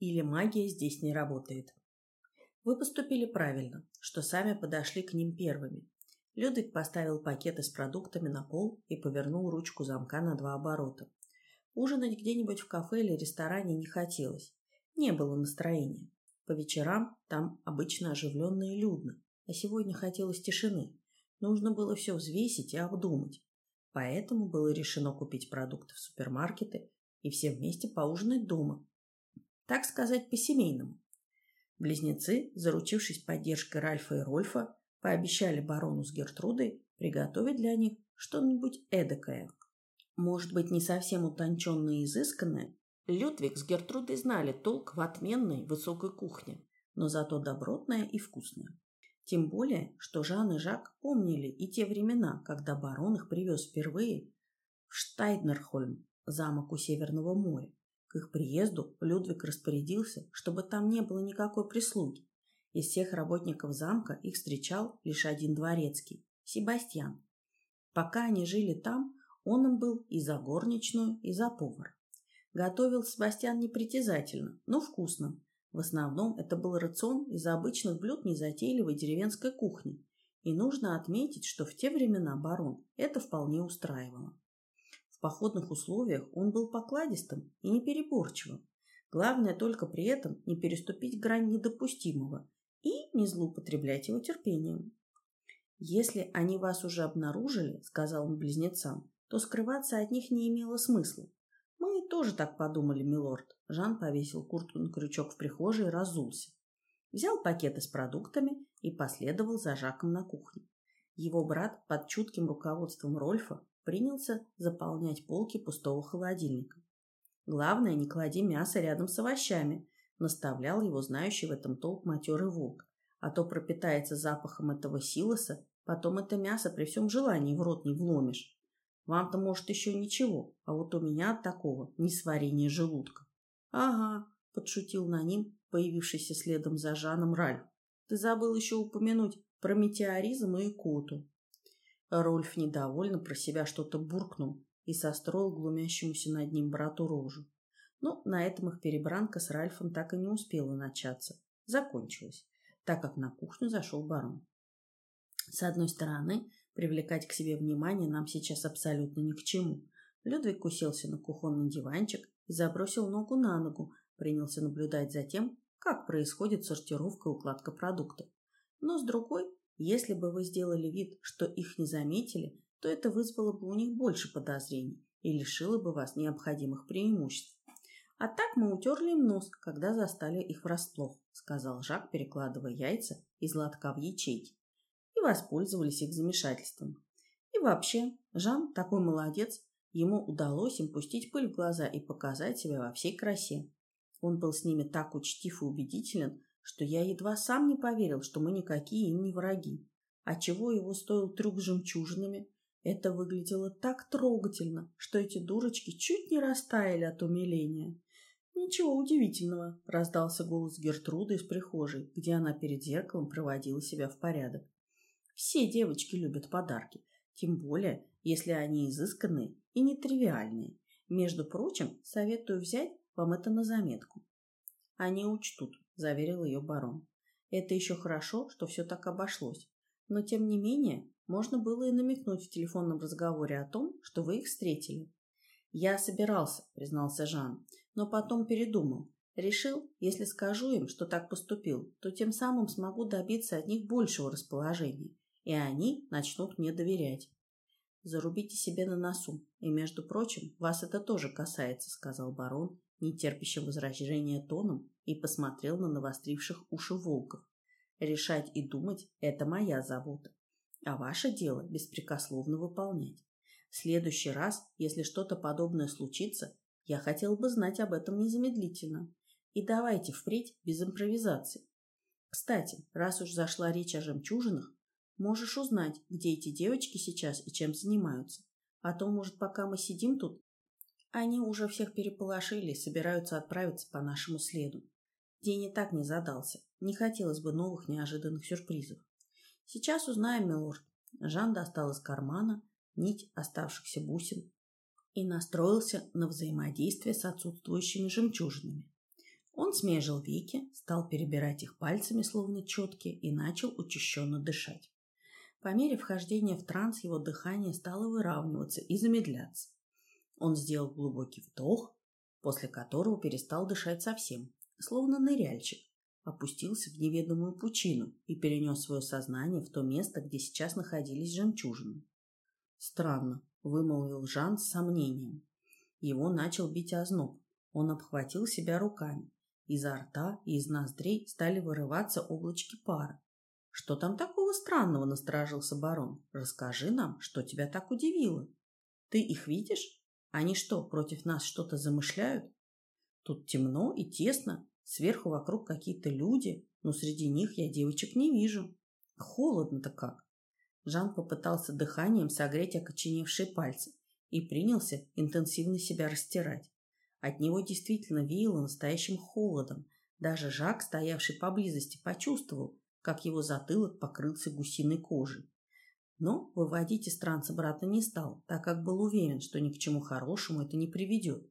Или магия здесь не работает. Вы поступили правильно, что сами подошли к ним первыми. Людвиг поставил пакеты с продуктами на пол и повернул ручку замка на два оборота. Ужинать где-нибудь в кафе или ресторане не хотелось. Не было настроения. По вечерам там обычно оживленно и людно, а сегодня хотелось тишины. Нужно было все взвесить и обдумать. Поэтому было решено купить продукты в супермаркеты и все вместе поужинать дома. Так сказать, по-семейному. Близнецы, заручившись поддержкой Ральфа и Рольфа, пообещали барону с Гертрудой приготовить для них что-нибудь эдакое. Может быть, не совсем утонченное и изысканное. Людвиг с Гертрудой знали толк в отменной высокой кухне, но зато добротное и вкусное. Тем более, что Жан и Жак помнили и те времена, когда барон их привез впервые в Штайднерхольм, замок у Северного моря. К их приезду Людвиг распорядился, чтобы там не было никакой прислуги. Из всех работников замка их встречал лишь один дворецкий – Себастьян. Пока они жили там, он им был и за горничную, и за повар. Готовил Себастьян непритязательно, но вкусно, в основном это был рацион из обычных блюд незатейливой деревенской кухни, и нужно отметить, что в те времена барон это вполне устраивало. В походных условиях он был покладистым и непереборчивым. Главное только при этом не переступить грань недопустимого и не злоупотреблять его терпением. «Если они вас уже обнаружили, — сказал он близнецам, — то скрываться от них не имело смысла. Мы тоже так подумали, милорд. Жан повесил куртку на крючок в прихожей и разулся. Взял пакеты с продуктами и последовал за Жаком на кухню. Его брат под чутким руководством Рольфа принялся заполнять полки пустого холодильника. Главное, не клади мясо рядом с овощами, наставлял его знающий в этом толк матерый волк, а то пропитается запахом этого силоса, потом это мясо при всем желании в рот не вломишь. Вам-то, может, еще ничего, а вот у меня от такого несварение желудка. — Ага, — подшутил на ним появившийся следом за Жаном Ральф. — Ты забыл еще упомянуть про метеоризм и икоту. Рольф недовольно про себя что-то буркнул и состроил глумящемуся над ним брату рожу. Но на этом их перебранка с Ральфом так и не успела начаться. Закончилась, так как на кухню зашел барон. С одной стороны, Привлекать к себе внимание нам сейчас абсолютно ни к чему. Людвиг уселся на кухонный диванчик и забросил ногу на ногу, принялся наблюдать за тем, как происходит сортировка и укладка продуктов. Но с другой, если бы вы сделали вид, что их не заметили, то это вызвало бы у них больше подозрений и лишило бы вас необходимых преимуществ. А так мы утерли им нос, когда застали их врасплох, сказал Жак, перекладывая яйца из лотка в ячейки и воспользовались их замешательством. И вообще, Жан такой молодец, ему удалось им пустить пыль в глаза и показать себя во всей красе. Он был с ними так учтив и убедителен, что я едва сам не поверил, что мы никакие им не враги. А чего его стоил трюк с жемчужинами? Это выглядело так трогательно, что эти дурочки чуть не растаяли от умиления. «Ничего удивительного», — раздался голос Гертруды из прихожей, где она перед зеркалом приводила себя в порядок. Все девочки любят подарки, тем более, если они изысканные и нетривиальные. Между прочим, советую взять вам это на заметку. Они учтут, заверил ее барон. Это еще хорошо, что все так обошлось. Но, тем не менее, можно было и намекнуть в телефонном разговоре о том, что вы их встретили. «Я собирался», — признался Жан, но потом передумал. Решил, если скажу им, что так поступил, то тем самым смогу добиться от них большего расположения и они начнут мне доверять. Зарубите себе на носу, и, между прочим, вас это тоже касается, сказал барон, нетерпящим возражения тоном, и посмотрел на навостривших уши волков. Решать и думать – это моя забота, а ваше дело беспрекословно выполнять. В следующий раз, если что-то подобное случится, я хотел бы знать об этом незамедлительно. И давайте впредь без импровизации. Кстати, раз уж зашла речь о жемчужинах, Можешь узнать, где эти девочки сейчас и чем занимаются. А то, может, пока мы сидим тут, они уже всех переполошили и собираются отправиться по нашему следу. День и так не задался. Не хотелось бы новых неожиданных сюрпризов. Сейчас узнаем, милорд. Жан достал из кармана нить оставшихся бусин и настроился на взаимодействие с отсутствующими жемчужинами. Он смежил веки, стал перебирать их пальцами, словно четки, и начал учащенно дышать. По мере вхождения в транс его дыхание стало выравниваться и замедляться. Он сделал глубокий вдох, после которого перестал дышать совсем, словно ныряльщик, опустился в неведомую пучину и перенес свое сознание в то место, где сейчас находились жемчужины. «Странно», — вымолвил Жан с сомнением. Его начал бить озноб. Он обхватил себя руками. Изо рта и из ноздрей стали вырываться облачки пара. «Что там такого странного?» – насторожился барон. «Расскажи нам, что тебя так удивило. Ты их видишь? Они что, против нас что-то замышляют? Тут темно и тесно, сверху вокруг какие-то люди, но среди них я девочек не вижу. Холодно-то как!» Жан попытался дыханием согреть окоченевшие пальцы и принялся интенсивно себя растирать. От него действительно веяло настоящим холодом. Даже Жак, стоявший поблизости, почувствовал, как его затылок покрылся гусиной кожей. Но выводить из транса брата не стал, так как был уверен, что ни к чему хорошему это не приведет.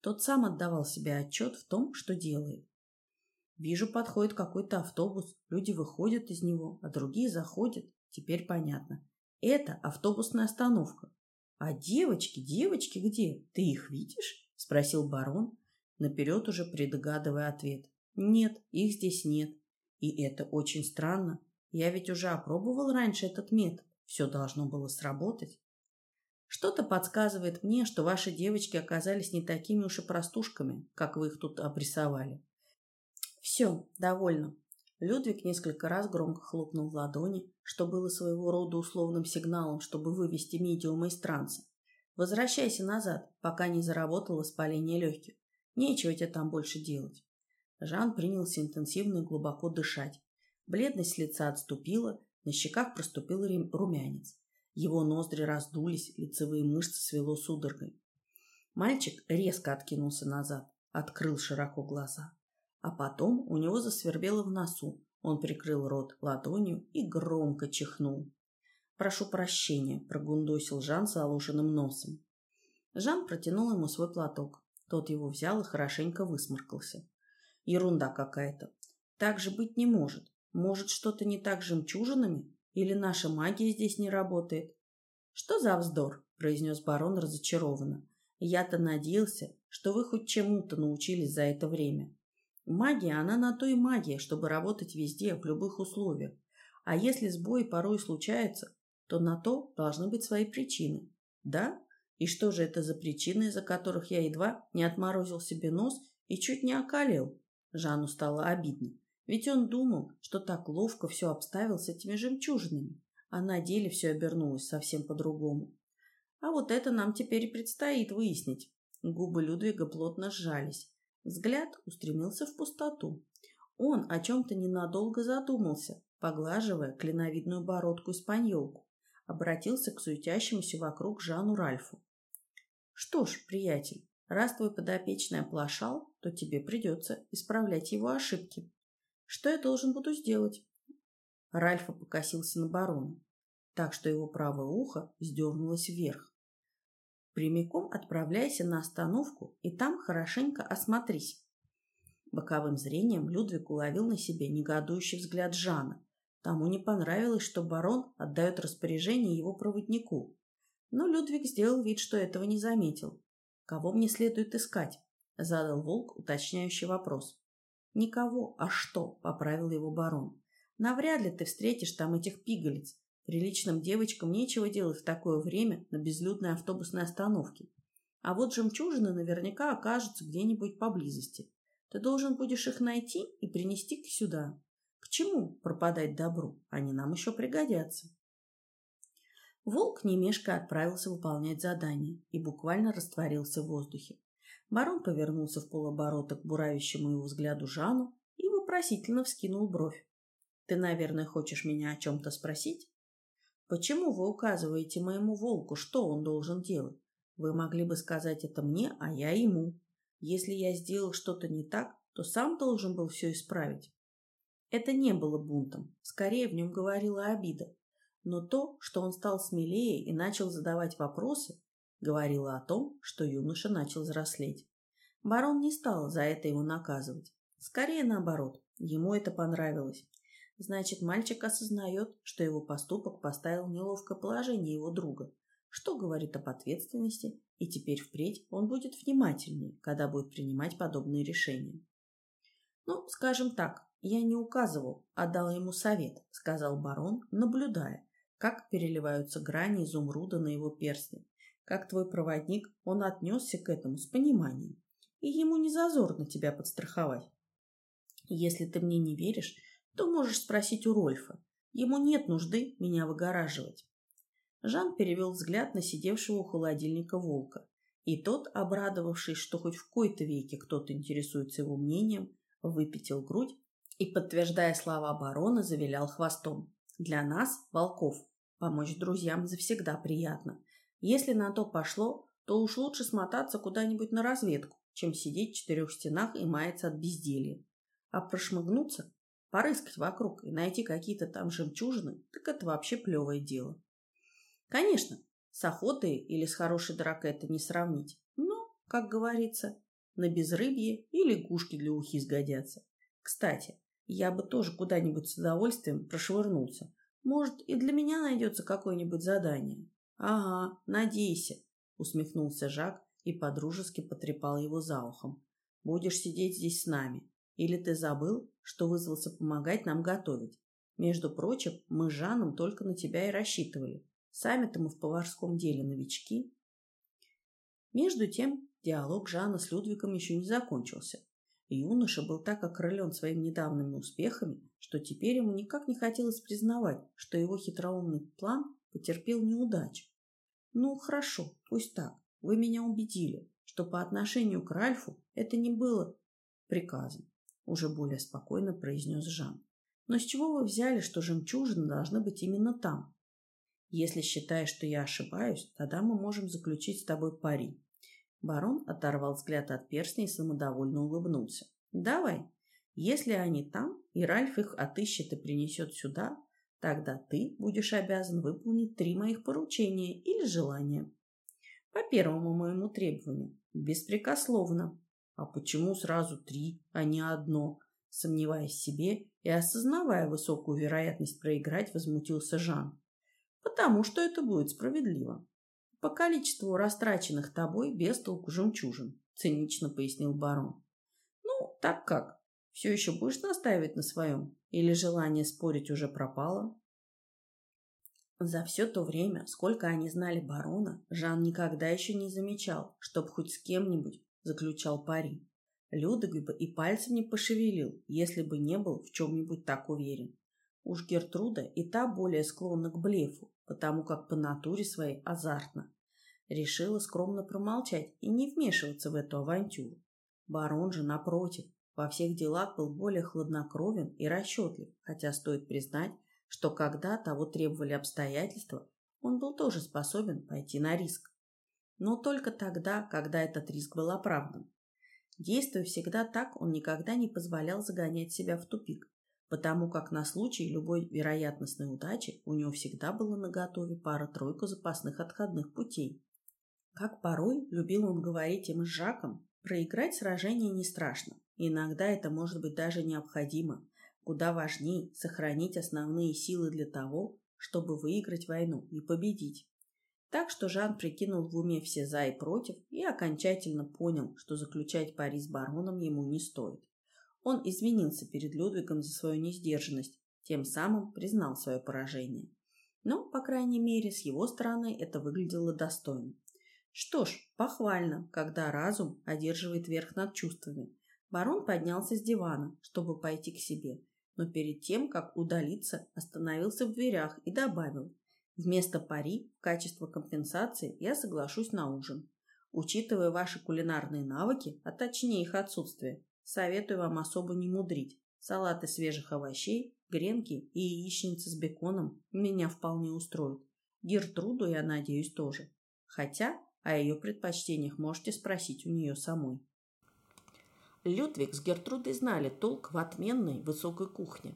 Тот сам отдавал себе отчет в том, что делает. Вижу, подходит какой-то автобус, люди выходят из него, а другие заходят. Теперь понятно. Это автобусная остановка. А девочки, девочки где? Ты их видишь? — спросил барон, наперед уже предугадывая ответ. «Нет, их здесь нет. И это очень странно. Я ведь уже опробовал раньше этот метод. Все должно было сработать. Что-то подсказывает мне, что ваши девочки оказались не такими уж и простушками, как вы их тут обрисовали. Все, довольно. Людвиг несколько раз громко хлопнул в ладони, что было своего рода условным сигналом, чтобы вывести медиума из транса. Возвращайся назад, пока не заработало воспаление легких. Нечего тебе там больше делать. Жан принялся интенсивно и глубоко дышать. Бледность лица отступила, на щеках проступил румянец. Его ноздри раздулись, лицевые мышцы свело судорогой. Мальчик резко откинулся назад, открыл широко глаза. А потом у него засвербело в носу. Он прикрыл рот ладонью и громко чихнул. «Прошу прощения», — прогундосил Жан с носом. Жан протянул ему свой платок. Тот его взял и хорошенько высморкался. Ерунда какая-то. Так же быть не может. Может, что-то не так с жемчужинами? Или наша магия здесь не работает? Что за вздор? произнес барон разочарованно. Я-то надеялся, что вы хоть чему-то научились за это время. Магия, она на то и магия, чтобы работать везде, в любых условиях. А если сбои порой случаются, то на то должны быть свои причины. Да? И что же это за причины, из-за которых я едва не отморозил себе нос и чуть не околел? Жанну стало обидно. Ведь он думал, что так ловко все обставил с этими жемчужинами, а на деле все обернулось совсем по-другому. А вот это нам теперь предстоит выяснить. Губы Людвига плотно сжались. Взгляд устремился в пустоту. Он о чем-то ненадолго задумался, поглаживая клиновидную бородку-испаньолку обратился к суетящемуся вокруг Жану Ральфу. «Что ж, приятель, раз твой подопечный оплошал, то тебе придется исправлять его ошибки. Что я должен буду сделать?» Ральфа покосился на барона, так что его правое ухо сдернулось вверх. «Прямиком отправляйся на остановку и там хорошенько осмотрись». Боковым зрением Людвиг уловил на себе негодующий взгляд Жана, Тому не понравилось, что барон отдает распоряжение его проводнику. Но Людвиг сделал вид, что этого не заметил. «Кого мне следует искать?» — задал волк уточняющий вопрос. «Никого, а что?» — поправил его барон. «Навряд ли ты встретишь там этих пигалиц. Приличным девочкам нечего делать в такое время на безлюдной автобусной остановке. А вот жемчужины наверняка окажутся где-нибудь поблизости. Ты должен будешь их найти и принести сюда чему пропадать добру? Они нам еще пригодятся. Волк немешко отправился выполнять задание и буквально растворился в воздухе. Барон повернулся в полоборота к буравящему его взгляду Жану и вопросительно вскинул бровь. «Ты, наверное, хочешь меня о чем-то спросить?» «Почему вы указываете моему волку, что он должен делать? Вы могли бы сказать это мне, а я ему. Если я сделал что-то не так, то сам должен был все исправить. Это не было бунтом, скорее в нем говорила обида. Но то, что он стал смелее и начал задавать вопросы, говорило о том, что юноша начал взрослеть. Барон не стал за это его наказывать. Скорее наоборот, ему это понравилось. Значит, мальчик осознает, что его поступок поставил неловкое положение его друга, что говорит об ответственности, и теперь впредь он будет внимательнее, когда будет принимать подобные решения. «Ну, скажем так, я не указывал, а дал ему совет», — сказал барон, наблюдая, как переливаются грани изумруда на его перстне. Как твой проводник, он отнесся к этому с пониманием, и ему не зазорно тебя подстраховать. Если ты мне не веришь, то можешь спросить у Рольфа. Ему нет нужды меня выгораживать. Жан перевел взгляд на сидевшего у холодильника волка, и тот, обрадовавшись, что хоть в кои-то веке кто-то интересуется его мнением, выпятил грудь и, подтверждая слова барона, завилял хвостом. Для нас, волков, помочь друзьям завсегда приятно. Если на то пошло, то уж лучше смотаться куда-нибудь на разведку, чем сидеть в четырех стенах и маяться от безделья. А прошмыгнуться, порыскать вокруг и найти какие-то там жемчужины, так это вообще плевое дело. Конечно, с охотой или с хорошей дракой это не сравнить, но, как говорится, на безрыбье и лягушки для ухи сгодятся. Кстати, я бы тоже куда-нибудь с удовольствием прошвырнулся. Может, и для меня найдется какое-нибудь задание. Ага, надейся, усмехнулся Жак и подружески потрепал его за ухом. Будешь сидеть здесь с нами. Или ты забыл, что вызвался помогать нам готовить? Между прочим, мы с Жаном только на тебя и рассчитывали. Сами-то мы в поварском деле новички. Между тем, диалог Жана с Людвигом еще не закончился. Юноша был так окрылен своими недавними успехами, что теперь ему никак не хотелось признавать, что его хитроумный план потерпел неудачу. Ну, хорошо, пусть так. Вы меня убедили, что по отношению к Ральфу это не было приказом, уже более спокойно произнес Жан. Но с чего вы взяли, что жемчужины должны быть именно там? Если считаешь, что я ошибаюсь, тогда мы можем заключить с тобой пари. Барон оторвал взгляд от перстня и самодовольно улыбнулся. «Давай. Если они там, и Ральф их отыщет и принесет сюда, тогда ты будешь обязан выполнить три моих поручения или желания. По первому моему требованию. Беспрекословно. А почему сразу три, а не одно? Сомневаясь в себе и осознавая высокую вероятность проиграть, возмутился Жан. Потому что это будет справедливо. По количеству растраченных тобой без толку жемчужин, цинично пояснил барон. Ну, так как? Все еще будешь настаивать на своем? Или желание спорить уже пропало? За все то время, сколько они знали барона, Жан никогда еще не замечал, чтоб хоть с кем-нибудь заключал пари. Людовик бы и пальцем не пошевелил, если бы не был в чем-нибудь так уверен. Уж Гертруда и та более склонна к блефу, потому как по натуре своей азартна. Решила скромно промолчать и не вмешиваться в эту авантюру. Барон же, напротив, во всех делах был более хладнокровен и расчетлив, хотя стоит признать, что когда того требовали обстоятельства, он был тоже способен пойти на риск. Но только тогда, когда этот риск был оправдан. Действуя всегда так, он никогда не позволял загонять себя в тупик, потому как на случай любой вероятностной удачи у него всегда было наготове пара-тройка запасных отходных путей. Как порой любил он говорить им с Жаком, проиграть сражение не страшно, иногда это может быть даже необходимо. Куда важнее сохранить основные силы для того, чтобы выиграть войну и победить. Так что Жан прикинул в уме все за и против и окончательно понял, что заключать пари с бароном ему не стоит. Он извинился перед Людвигом за свою несдержанность, тем самым признал свое поражение. Но, по крайней мере, с его стороны это выглядело достойно. Что ж, похвально, когда разум одерживает верх над чувствами. Барон поднялся с дивана, чтобы пойти к себе, но перед тем, как удалиться, остановился в дверях и добавил. Вместо пари, в качестве компенсации, я соглашусь на ужин. Учитывая ваши кулинарные навыки, а точнее их отсутствие, Советую вам особо не мудрить. Салаты свежих овощей, гренки и яичницы с беконом меня вполне устроят. Гертруду, я надеюсь, тоже. Хотя о ее предпочтениях можете спросить у нее самой. Людвиг с Гертрудой знали толк в отменной высокой кухне.